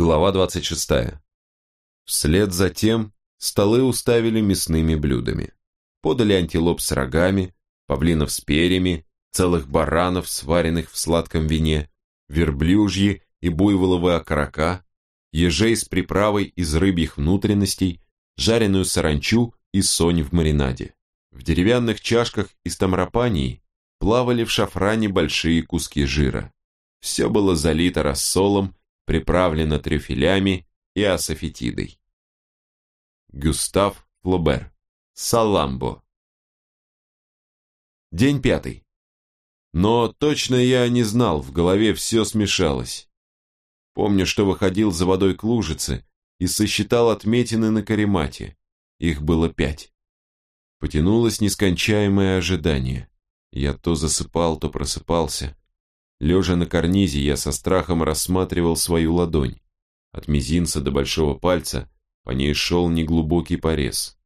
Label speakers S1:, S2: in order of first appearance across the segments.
S1: Глава 26. Вслед за тем столы уставили мясными блюдами. Подали антилоп с рогами, павлинов с перьями, целых баранов, сваренных в сладком вине, верблюжьи и буйволовые окорока, ежей с приправой из рыбьих внутренностей, жареную саранчу и сонь в маринаде. В деревянных чашках из тамропании плавали в шафране большие куски жира. Все было залито рассолом приправлено трюфелями и асофетидой. Гюстав Флобер. Саламбо. День пятый. Но точно я не знал, в голове все смешалось. Помню, что выходил за водой к лужице и сосчитал отметины на каремате. Их было пять. Потянулось нескончаемое ожидание. Я то засыпал, то просыпался. Лежа на карнизе, я со страхом рассматривал свою ладонь. От мизинца до большого пальца по ней шел неглубокий порез.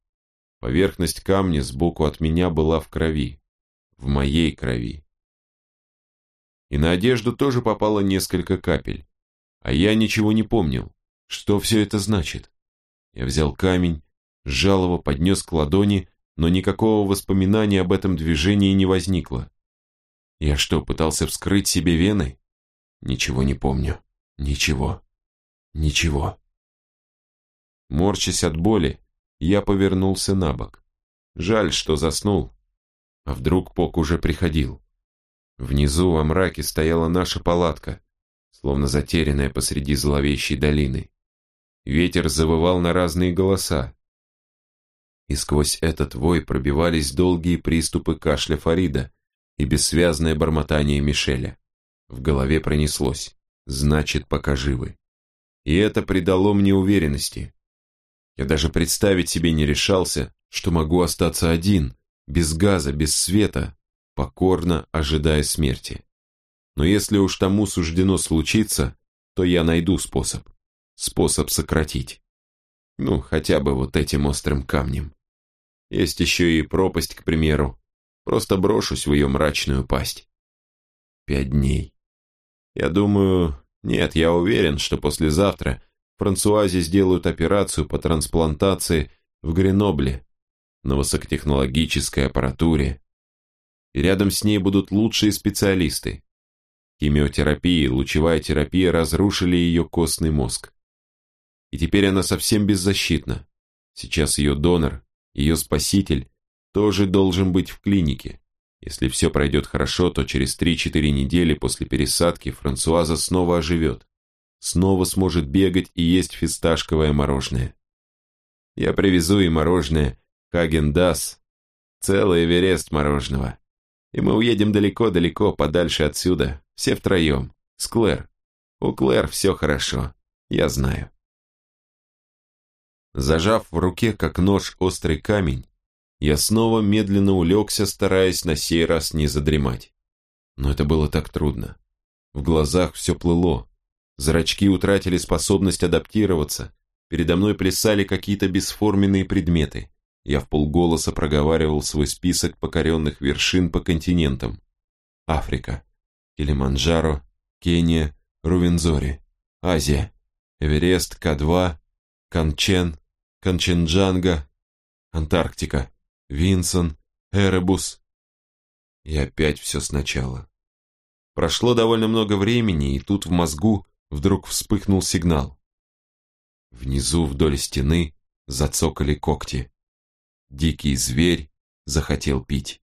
S1: Поверхность камня сбоку от меня была в крови. В моей крови. И на одежду тоже попало несколько капель. А я ничего не помнил. Что все это значит? Я взял камень, сжал его, поднес к ладони, но никакого воспоминания об этом движении не возникло. Я что, пытался вскрыть себе вены? Ничего не помню. Ничего. Ничего. Морчась от боли, я повернулся на бок. Жаль, что заснул. А вдруг Пок уже приходил? Внизу во мраке стояла наша палатка, словно затерянная посреди зловещей долины. Ветер завывал на разные голоса. И сквозь этот вой пробивались долгие приступы кашля Фарида, и бессвязное бормотание Мишеля. В голове пронеслось. Значит, пока живы. И это придало мне уверенности. Я даже представить себе не решался, что могу остаться один, без газа, без света, покорно ожидая смерти. Но если уж тому суждено случиться, то я найду способ. Способ сократить. Ну, хотя бы вот этим острым камнем. Есть еще и пропасть, к примеру, Просто брошусь в ее мрачную пасть. Пять дней. Я думаю... Нет, я уверен, что послезавтра Франсуазе сделают операцию по трансплантации в Гренобле на высокотехнологической аппаратуре. И рядом с ней будут лучшие специалисты. Химиотерапия и лучевая терапия разрушили ее костный мозг. И теперь она совсем беззащитна. Сейчас ее донор, ее спаситель, тоже должен быть в клинике. Если все пройдет хорошо, то через 3-4 недели после пересадки Франсуаза снова оживет. Снова сможет бегать и есть фисташковое мороженое. Я привезу и мороженое Häagen-Dazs, целый Эверест мороженого. И мы уедем далеко-далеко, подальше отсюда, все втроем, с Клэр. У Клэр все хорошо, я знаю. Зажав в руке, как нож, острый камень, я снова медленно улегся, стараясь на сей раз не задремать. Но это было так трудно. В глазах все плыло. Зрачки утратили способность адаптироваться. Передо мной плясали какие-то бесформенные предметы. Я в полголоса проговаривал свой список покоренных вершин по континентам. Африка, Килиманджаро, Кения, Рувензори, Азия, Эверест, К2, Канчен, Канченджанга, Антарктика. Винсон, Эребус. И опять все сначала. Прошло довольно много времени, и тут в мозгу вдруг вспыхнул сигнал. Внизу вдоль стены зацокали когти. Дикий зверь захотел пить.